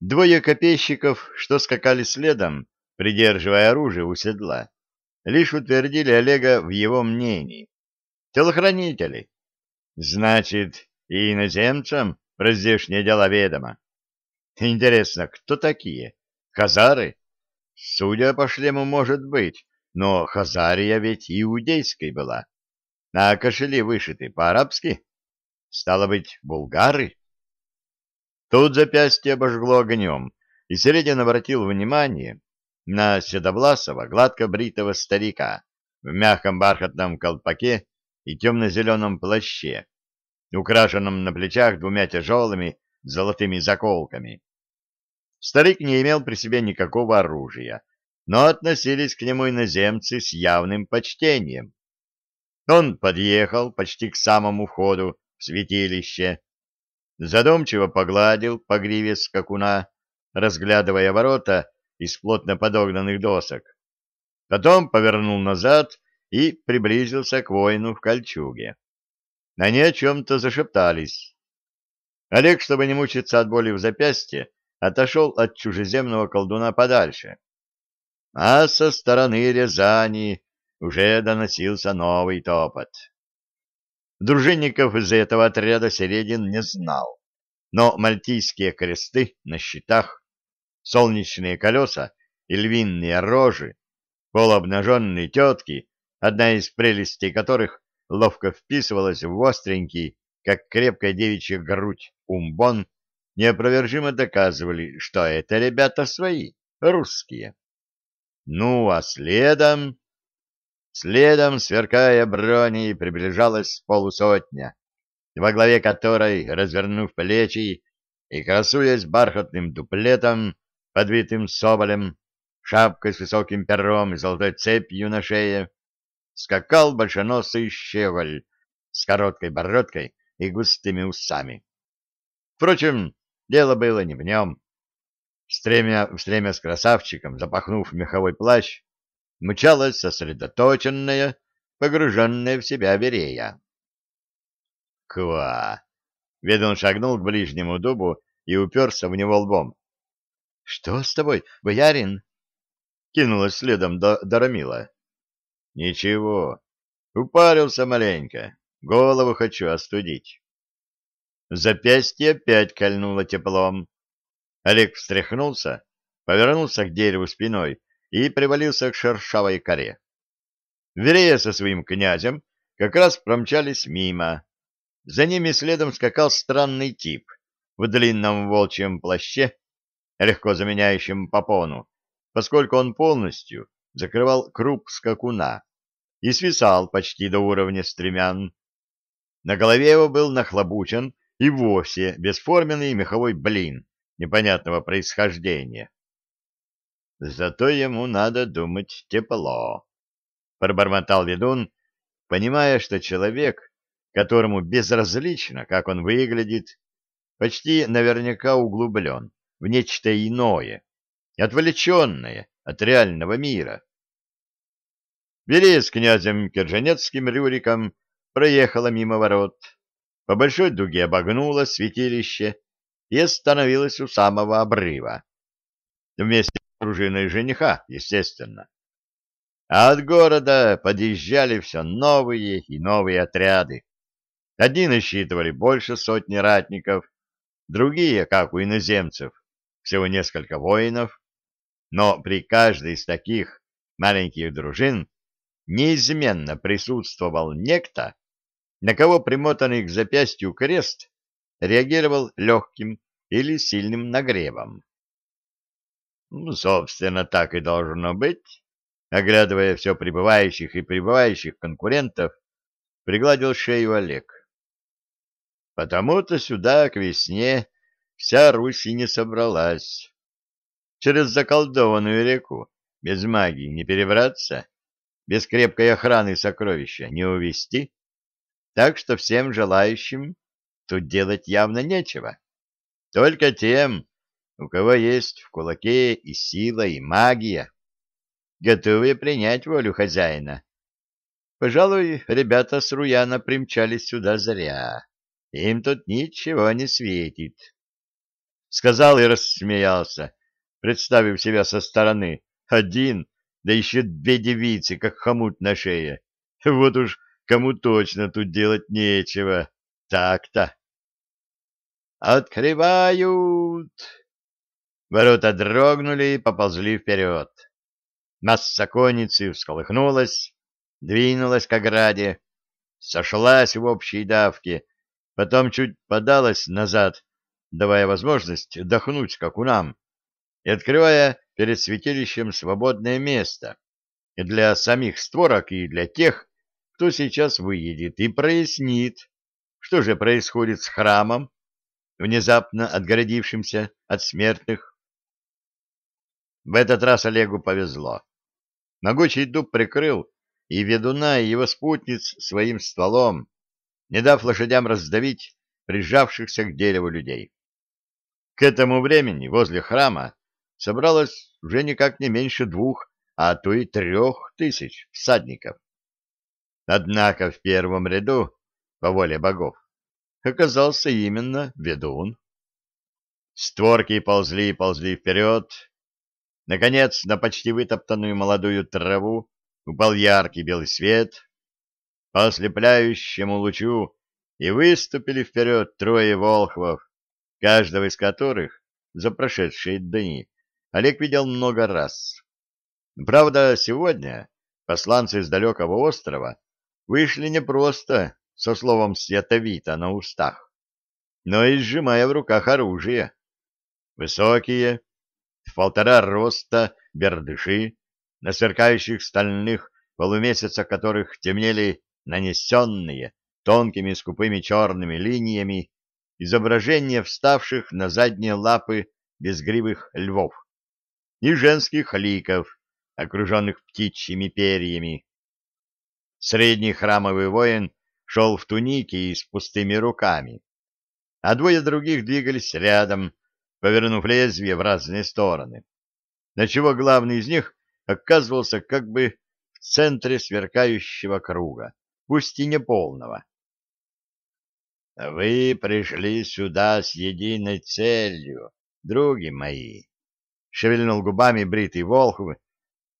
Двое копейщиков, что скакали следом, придерживая оружие у седла, лишь утвердили Олега в его мнении. Телохранители. Значит, и иноземцам про здешние дела ведомо. Интересно, кто такие? Хазары? Судя по шлему, может быть, но Хазария ведь иудейской была. А кошели вышиты по-арабски? Стало быть, булгары? Тут запястье обожгло огнем, и Середин обратил внимание на седовласого, гладко бритого старика в мягком бархатном колпаке и темно-зеленом плаще, украшенном на плечах двумя тяжелыми золотыми заколками. Старик не имел при себе никакого оружия, но относились к нему иноземцы с явным почтением. Он подъехал почти к самому входу в святилище, задумчиво погладил по гриве скакуна, разглядывая ворота из плотно подогнанных досок. Потом повернул назад и приблизился к воину в кольчуге. Они о чем-то зашептались. Олег, чтобы не мучиться от боли в запястье, отошел от чужеземного колдуна подальше. А со стороны Рязани уже доносился новый топот. Дружинников из этого отряда Середин не знал, но мальтийские кресты на щитах, солнечные колеса и львиные рожи, полуобнаженные тетки, одна из прелестей которых ловко вписывалась в остренький, как крепкая девичья грудь, умбон, неопровержимо доказывали, что это ребята свои, русские. Ну, а следом... Следом, сверкая броней, приближалась полусотня, во главе которой, развернув плечи и красуясь бархатным дуплетом, подвитым соболем, шапкой с высоким пером и золотой цепью на шее, скакал большоносый щеголь с короткой бородкой и густыми усами. Впрочем, Дело было не в нем. Стремя, стремя с красавчиком, запахнув меховой плащ, мчалась сосредоточенная, погруженная в себя Верея. «Ква!» Ведун шагнул к ближнему дубу и уперся в него лбом. «Что с тобой, боярин?» Кинулась следом до Дарамила. «Ничего, упарился маленько, голову хочу остудить». Запястье опять кольнуло теплом. Олег встряхнулся, повернулся к дереву спиной и привалился к шершавой коре. Верея со своим князем как раз промчались мимо. За ними следом скакал странный тип в длинном волчьем плаще, легко заменяющем попону, поскольку он полностью закрывал круп скакуна и свисал почти до уровня стремян. На голове его был нахлобучен и вовсе бесформенный меховой блин непонятного происхождения. Зато ему надо думать тепло, — пробормотал ведун, понимая, что человек, которому безразлично, как он выглядит, почти наверняка углублен в нечто иное, отвлеченное от реального мира. Берия с князем Керженецким Рюриком проехала мимо ворот, по большой дуге обогнула святилище и остановилась у самого обрыва. Вместе с дружиной жениха, естественно. А от города подъезжали все новые и новые отряды. Одни насчитывали больше сотни ратников, другие, как у иноземцев, всего несколько воинов, но при каждой из таких маленьких дружин неизменно присутствовал некто, на кого примотанный к запястью крест реагировал легким или сильным нагревом. Ну, собственно, так и должно быть. Оглядывая все прибывающих и прибывающих конкурентов, пригладил шею Олег. Потому-то сюда к весне вся Русь и не собралась. Через заколдованную реку без магии не перебраться, без крепкой охраны сокровища не увести так что всем желающим тут делать явно нечего. Только тем, у кого есть в кулаке и сила, и магия, готовые принять волю хозяина. Пожалуй, ребята с Руяна примчались сюда зря. Им тут ничего не светит. сказал и рассмеялся, представив себя со стороны. Один, да еще две девицы, как хомут на шее. Вот уж кому точно тут делать нечего. Так-то. «Открывают!» Ворота дрогнули и поползли вперед. Масса конницы всколыхнулась, двинулась к ограде, сошлась в общей давке, потом чуть подалась назад, давая возможность дохнуть скакунам и открывая перед святилищем свободное место для самих створок и для тех, кто сейчас выедет и прояснит, что же происходит с храмом, внезапно отгородившимся от смертных. В этот раз Олегу повезло. Могучий дуб прикрыл и ведуна, и его спутниц своим стволом, не дав лошадям раздавить прижавшихся к дереву людей. К этому времени возле храма собралось уже никак не меньше двух, а то и трех тысяч всадников. Однако в первом ряду, по воле богов, оказался именно ведун. Створки ползли и ползли вперед. Наконец, на почти вытоптанную молодую траву упал яркий белый свет. По ослепляющему лучу и выступили вперед трое волхвов, каждого из которых за прошедшие дни Олег видел много раз. Правда, сегодня посланцы из далекого острова вышли не просто со словом «световито» на устах, но и сжимая в руках оружие. Высокие, в полтора роста бердыши, на сверкающих стальных полумесяцах которых темнели нанесенные тонкими скупыми черными линиями изображения вставших на задние лапы безгривых львов и женских ликов, окруженных птичьими перьями. Средний храмовый воин шел в тунике и с пустыми руками, а двое других двигались рядом, повернув лезвие в разные стороны, на чего главный из них оказывался как бы в центре сверкающего круга, пусть и неполного. «Вы пришли сюда с единой целью, други мои», — шевельнул губами бритый Волхв,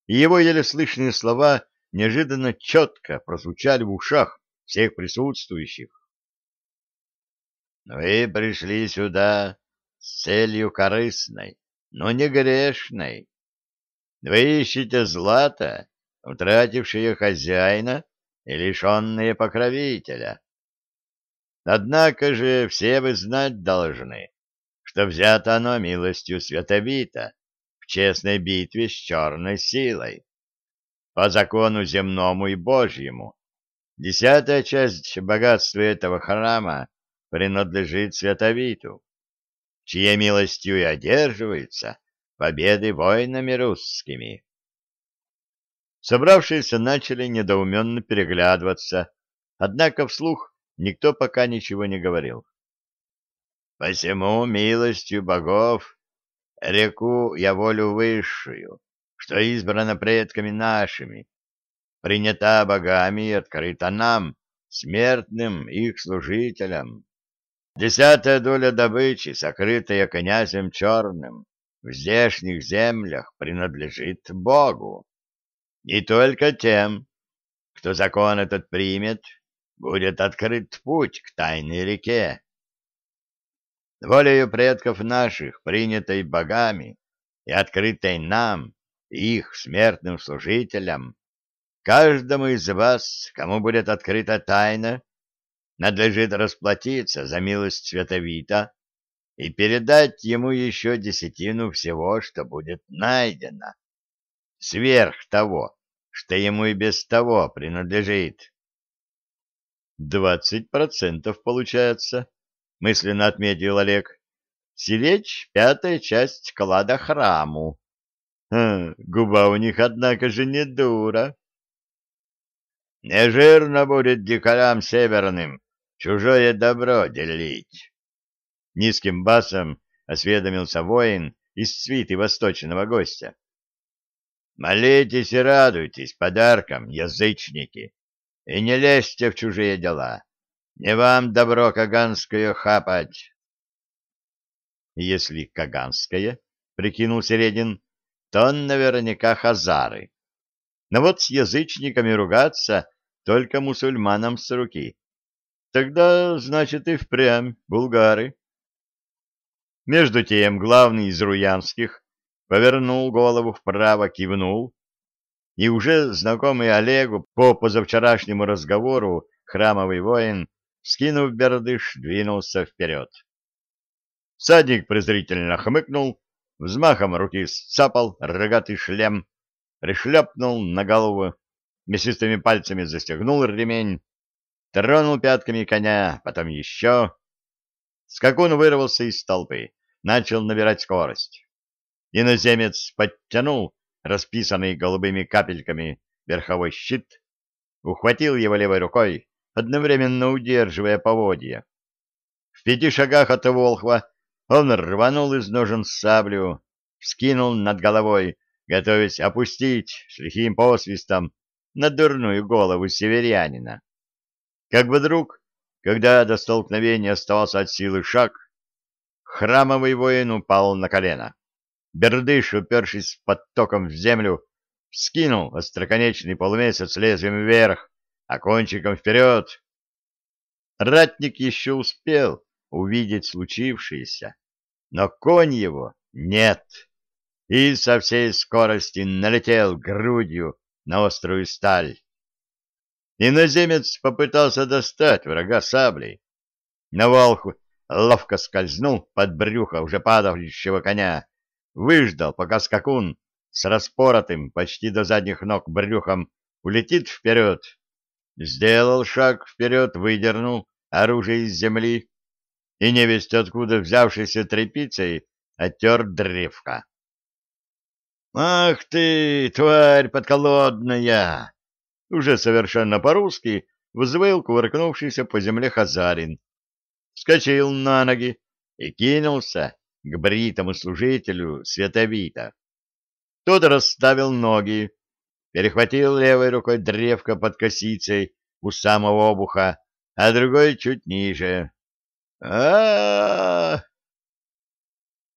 и его еле слышные слова неожиданно четко прозвучали в ушах всех присутствующих. Вы пришли сюда с целью корыстной, но не грешной. Вы ищете злато, утратившее хозяина и лишенное покровителя. Однако же все вы знать должны, что взято оно милостью святовито в честной битве с черной силой, по закону земному и божьему. Десятая часть богатства этого храма принадлежит святовиту, чьей милостью и одерживаются победы воинами русскими. Собравшиеся начали недоуменно переглядываться, однако вслух никто пока ничего не говорил. «Посему милостью богов реку я волю высшую, что избрана предками нашими, принята богами и открыта нам, смертным их служителям. Десятая доля добычи, сокрытая князем черным, в здешних землях принадлежит Богу. И только тем, кто закон этот примет, будет открыт путь к тайной реке. Волею предков наших, принятой богами и открытой нам, их смертным служителям, каждому из вас, кому будет открыта тайна, надлежит расплатиться за милость Световита и передать ему еще десятину всего, что будет найдено, сверх того, что ему и без того принадлежит. Двадцать процентов получается, — мысленно отметил Олег. Сиречь — пятая часть клада храму. А, губа у них, однако же, не дура. Не жирно будет дикарям северным чужое добро делить. Низким басом осведомился воин из свиты восточного гостя. Молитесь и радуйтесь подаркам, язычники, и не лезьте в чужие дела. Не вам добро каганское хапать. Если Каганская, — прикинул Середин, — то наверняка хазары. Но вот с язычниками ругаться только мусульманам с руки. Тогда, значит, и впрямь булгары. Между тем главный из руянских повернул голову вправо, кивнул, и уже знакомый Олегу по позавчерашнему разговору храмовый воин, скинув бердыш, двинулся вперед. Садик презрительно хмыкнул, взмахом руки сцапал рогатый шлем, пришлепнул на голову, мясистыми пальцами застегнул ремень, тронул пятками коня, потом еще. Скакун вырвался из толпы, начал набирать скорость. Иноземец подтянул расписанный голубыми капельками верховой щит, ухватил его левой рукой, одновременно удерживая поводья. В пяти шагах от Волхва он рванул из ножен саблю, вскинул над головой, готовясь опустить с лихим посвистом на дурную голову северянина. Как вдруг, когда до столкновения оставался от силы шаг, храмовый воин упал на колено. Бердыш, упершись под током в землю, вскинул остроконечный полумесяц лезвием вверх, а кончиком вперед. Ратник еще успел увидеть случившееся, но конь его нет, и со всей скорости налетел грудью на острую сталь. Иноземец попытался достать врага саблей. На волху ловко скользнул под брюхо уже падающего коня, выждал, пока скакун с распоротым почти до задних ног брюхом улетит вперед, сделал шаг вперед, выдернул оружие из земли и невесть откуда взявшейся тряпицей оттер древко. «Ах ты, тварь подколодная!» Уже совершенно по-русски взвыл кувыркнувшийся по земле Хазарин. Вскочил на ноги и кинулся к бритому служителю Световита. Тот расставил ноги, перехватил левой рукой древко под косицей у самого обуха, а другой чуть ниже. а, -а, -а